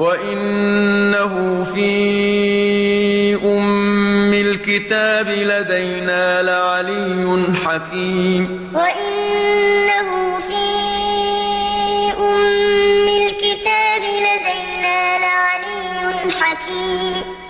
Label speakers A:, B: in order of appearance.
A: وَإِنَّهُ فِي أُمِّ الْكِتَابِ لَدَيْنَا لَعَلِيٌّ حَكِيمٌ وَإِنَّهُ فِي أُمِّ الْكِتَابِ لَدَيْنَا لَعَلِيٌّ حَكِيمٌ